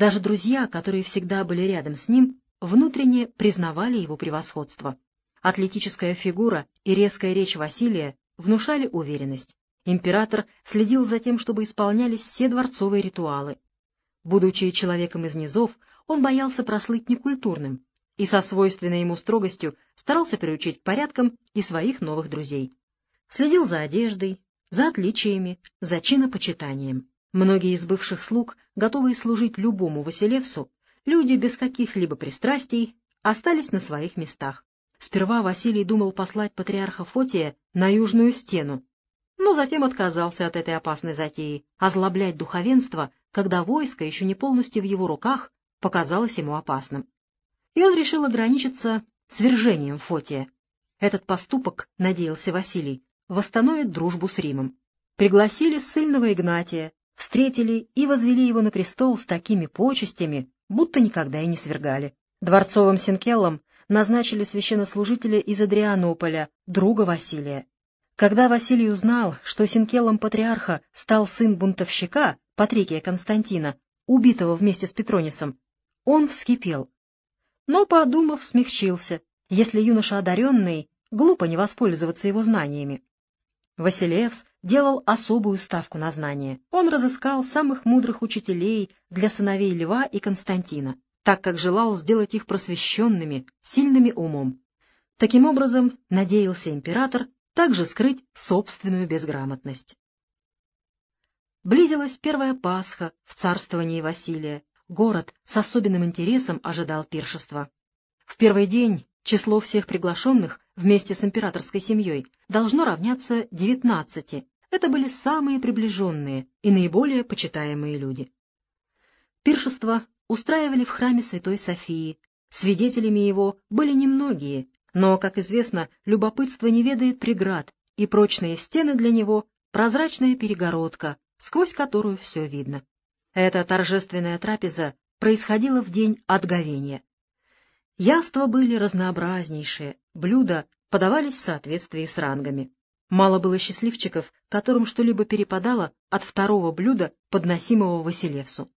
Даже друзья, которые всегда были рядом с ним, внутренне признавали его превосходство. Атлетическая фигура и резкая речь Василия внушали уверенность. Император следил за тем, чтобы исполнялись все дворцовые ритуалы. Будучи человеком из низов, он боялся прослыть некультурным и со свойственной ему строгостью старался приучить к порядкам и своих новых друзей. Следил за одеждой, за отличиями, за чинопочитанием. Многие из бывших слуг, готовые служить любому Василевсу, люди без каких-либо пристрастий, остались на своих местах. Сперва Василий думал послать патриарха Фотия на южную стену, но затем отказался от этой опасной затеи. Озлоблять духовенство, когда войско еще не полностью в его руках, показалось ему опасным. И он решил ограничиться свержением Фотия. Этот поступок, надеялся Василий, восстановит дружбу с Римом. Пригласили ссыльного Игнатия, встретили и возвели его на престол с такими почестями, будто никогда и не свергали. Дворцовым синкеллом назначили священнослужителя из Адрианополя, друга Василия. Когда Василий узнал, что синкелом патриарха стал сын бунтовщика, Патрикия Константина, убитого вместе с Петронисом, он вскипел. Но, подумав, смягчился, если юноша одаренный, глупо не воспользоваться его знаниями. Василевс делал особую ставку на знания. Он разыскал самых мудрых учителей для сыновей Льва и Константина так как желал сделать их просвещенными, сильными умом. Таким образом, надеялся император также скрыть собственную безграмотность. Близилась первая Пасха в царствовании Василия. Город с особенным интересом ожидал пиршества. В первый день число всех приглашенных вместе с императорской семьей должно равняться девятнадцати. Это были самые приближенные и наиболее почитаемые люди. Пиршество устраивали в храме Святой Софии. Свидетелями его были немногие, но, как известно, любопытство не ведает преград, и прочные стены для него — прозрачная перегородка, сквозь которую все видно. Эта торжественная трапеза происходила в день отговения. Яства были разнообразнейшие, блюда подавались в соответствии с рангами. Мало было счастливчиков, которым что-либо перепадало от второго блюда, подносимого Василевсу.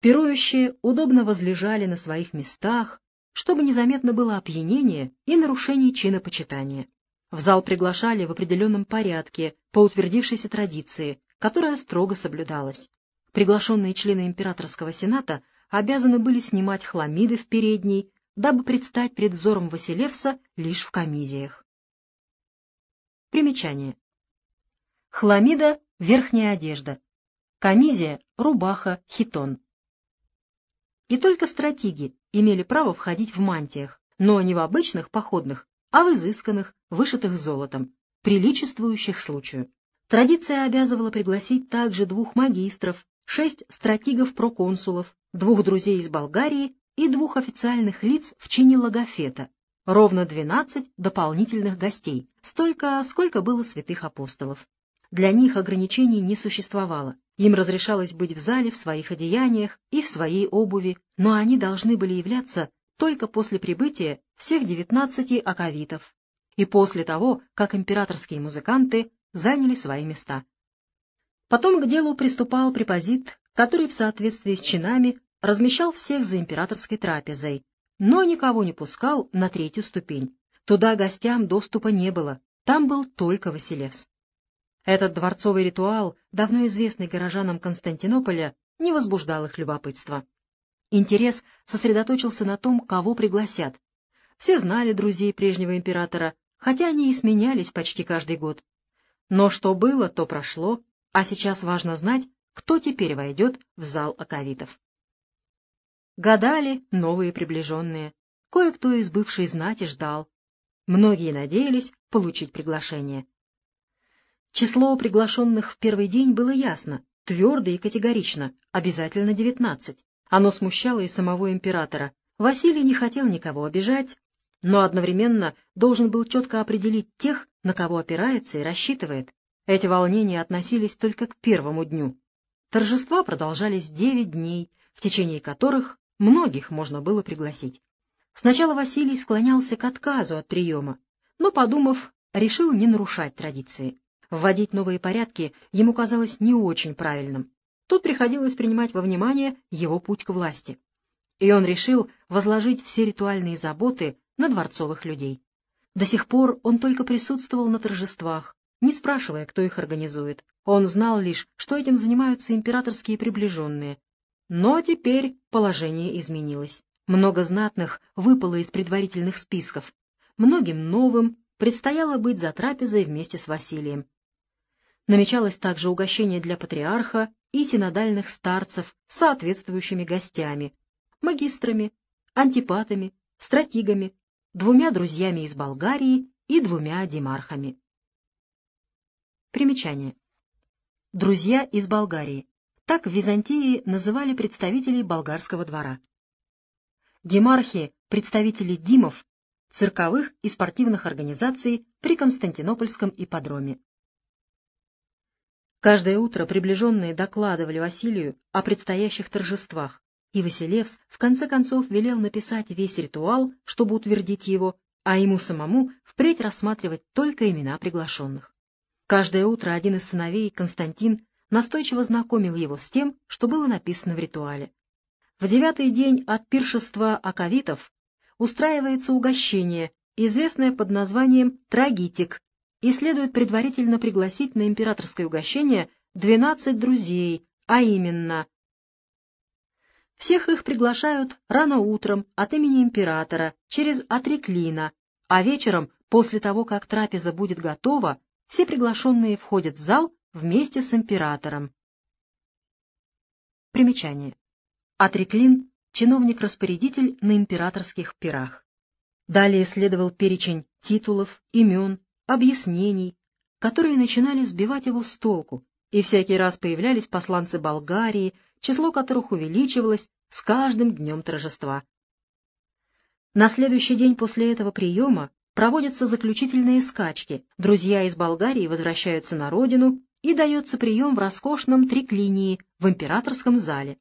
Пирующие удобно возлежали на своих местах, чтобы незаметно было опьянение и нарушение чина почитания. В зал приглашали в определенном порядке, по утвердившейся традиции, которая строго соблюдалась. Приглашенные члены императорского сената обязаны были снимать хламиды в передней, дабы предстать пред взором Василевса лишь в комизиях. Примечание. Хламида — верхняя одежда. Комизия — рубаха, хитон и только стратеги имели право входить в мантиях, но не в обычных походных, а в изысканных, вышитых золотом, приличествующих случаю. Традиция обязывала пригласить также двух магистров, шесть стратигов-проконсулов, двух друзей из Болгарии и двух официальных лиц в чине логофета, ровно двенадцать дополнительных гостей, столько, сколько было святых апостолов. Для них ограничений не существовало. Им разрешалось быть в зале в своих одеяниях и в своей обуви, но они должны были являться только после прибытия всех девятнадцати аковитов и после того, как императорские музыканты заняли свои места. Потом к делу приступал препозит, который в соответствии с чинами размещал всех за императорской трапезой, но никого не пускал на третью ступень. Туда гостям доступа не было, там был только Василевс. Этот дворцовый ритуал, давно известный горожанам Константинополя, не возбуждал их любопытства. Интерес сосредоточился на том, кого пригласят. Все знали друзей прежнего императора, хотя они и сменялись почти каждый год. Но что было, то прошло, а сейчас важно знать, кто теперь войдет в зал аковитов. Гадали новые приближенные. Кое-кто из бывшей знати ждал. Многие надеялись получить приглашение. Число приглашенных в первый день было ясно, твердо и категорично, обязательно девятнадцать. Оно смущало и самого императора. Василий не хотел никого обижать, но одновременно должен был четко определить тех, на кого опирается и рассчитывает. Эти волнения относились только к первому дню. Торжества продолжались девять дней, в течение которых многих можно было пригласить. Сначала Василий склонялся к отказу от приема, но, подумав, решил не нарушать традиции. Вводить новые порядки ему казалось не очень правильным. тут приходилось принимать во внимание его путь к власти. И он решил возложить все ритуальные заботы на дворцовых людей. До сих пор он только присутствовал на торжествах, не спрашивая, кто их организует. Он знал лишь, что этим занимаются императорские приближенные. Но теперь положение изменилось. Много знатных выпало из предварительных списков. Многим новым предстояло быть за трапезой вместе с Василием. Намечалось также угощение для патриарха и синодальных старцев соответствующими гостями, магистрами, антипатами, стратигами, двумя друзьями из Болгарии и двумя демархами. Примечание. Друзья из Болгарии. Так в Византии называли представителей болгарского двора. Демархи – представители димов, цирковых и спортивных организаций при Константинопольском ипподроме. Каждое утро приближенные докладывали Василию о предстоящих торжествах, и Василевс в конце концов велел написать весь ритуал, чтобы утвердить его, а ему самому впредь рассматривать только имена приглашенных. Каждое утро один из сыновей, Константин, настойчиво знакомил его с тем, что было написано в ритуале. В девятый день от пиршества аковитов устраивается угощение, известное под названием «трагитик», и следует предварительно пригласить на императорское угощение 12 друзей, а именно всех их приглашают рано утром от имени императора через Атриклина, а вечером, после того, как трапеза будет готова, все приглашенные входят в зал вместе с императором. Примечание. Атриклин — чиновник-распорядитель на императорских пирах. Далее следовал перечень титулов, имен, объяснений, которые начинали сбивать его с толку, и всякий раз появлялись посланцы Болгарии, число которых увеличивалось с каждым днем торжества. На следующий день после этого приема проводятся заключительные скачки, друзья из Болгарии возвращаются на родину, и дается прием в роскошном триклинии в императорском зале.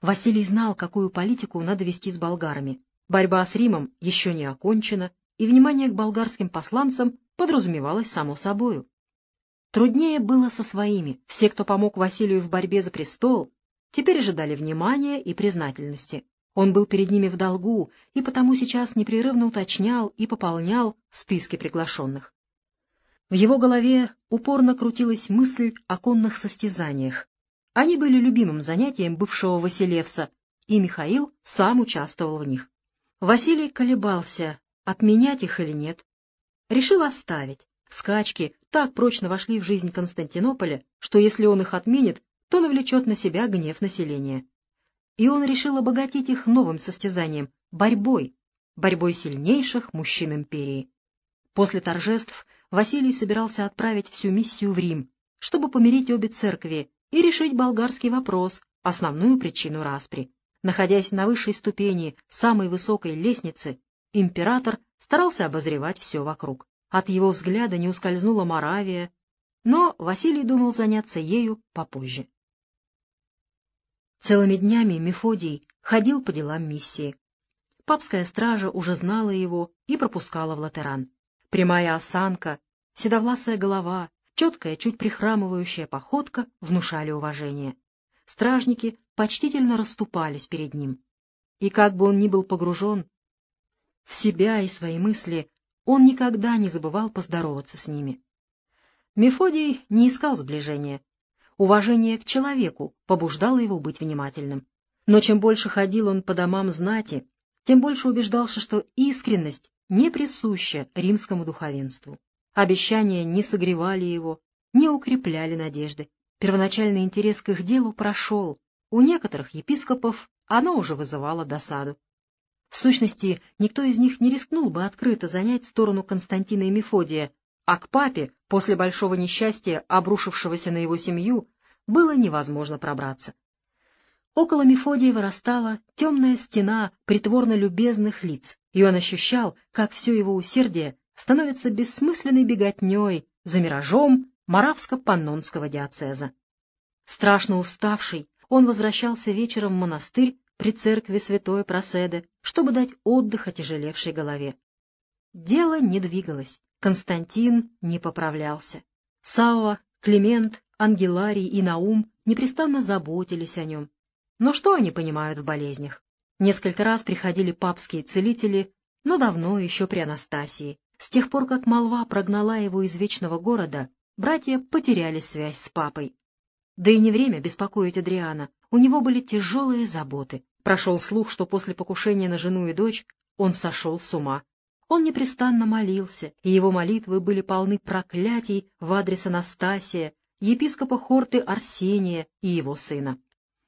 Василий знал, какую политику надо вести с болгарами. Борьба с Римом еще не окончена, и внимание к болгарским посланцам подразумевалось само собою. Труднее было со своими. Все, кто помог Василию в борьбе за престол, теперь ожидали внимания и признательности. Он был перед ними в долгу, и потому сейчас непрерывно уточнял и пополнял списки приглашенных. В его голове упорно крутилась мысль о конных состязаниях. Они были любимым занятием бывшего Василевса, и Михаил сам участвовал в них. Василий колебался, отменять их или нет. Решил оставить. Скачки так прочно вошли в жизнь Константинополя, что если он их отменит, то навлечет на себя гнев населения. И он решил обогатить их новым состязанием — борьбой, борьбой сильнейших мужчин империи. После торжеств Василий собирался отправить всю миссию в Рим, чтобы помирить обе церкви и решить болгарский вопрос, основную причину распри. Находясь на высшей ступени самой высокой лестницы, император старался обозревать все вокруг. От его взгляда не ускользнула Моравия, но Василий думал заняться ею попозже. Целыми днями Мефодий ходил по делам миссии. Папская стража уже знала его и пропускала в Латеран. Прямая осанка, седовласая голова, четкая, чуть прихрамывающая походка внушали уважение. Стражники почтительно расступались перед ним. И как бы он ни был погружен в себя и свои мысли, он никогда не забывал поздороваться с ними. Мефодий не искал сближения. Уважение к человеку побуждало его быть внимательным. Но чем больше ходил он по домам знати, тем больше убеждался, что искренность не присуща римскому духовенству. Обещания не согревали его, не укрепляли надежды. Первоначальный интерес к их делу прошел. У некоторых епископов оно уже вызывало досаду. В сущности, никто из них не рискнул бы открыто занять сторону Константина и Мефодия, а к папе, после большого несчастья, обрушившегося на его семью, было невозможно пробраться. Около Мефодия вырастала темная стена притворно любезных лиц, и он ощущал, как все его усердие становится бессмысленной беготней за миражом Моравско-Паннонского диацеза. Страшно уставший, он возвращался вечером в монастырь при церкви святой Проседы, чтобы дать отдых отяжелевшей голове. Дело не двигалось, Константин не поправлялся. Савва, Климент, Ангеларий и Наум непрестанно заботились о нем. Но что они понимают в болезнях? Несколько раз приходили папские целители, но давно, еще при Анастасии. С тех пор, как молва прогнала его из вечного города, братья потеряли связь с папой. Да и не время беспокоить Адриана, у него были тяжелые заботы. Прошел слух, что после покушения на жену и дочь он сошел с ума. Он непрестанно молился, и его молитвы были полны проклятий в адрес Анастасия, епископа Хорты Арсения и его сына.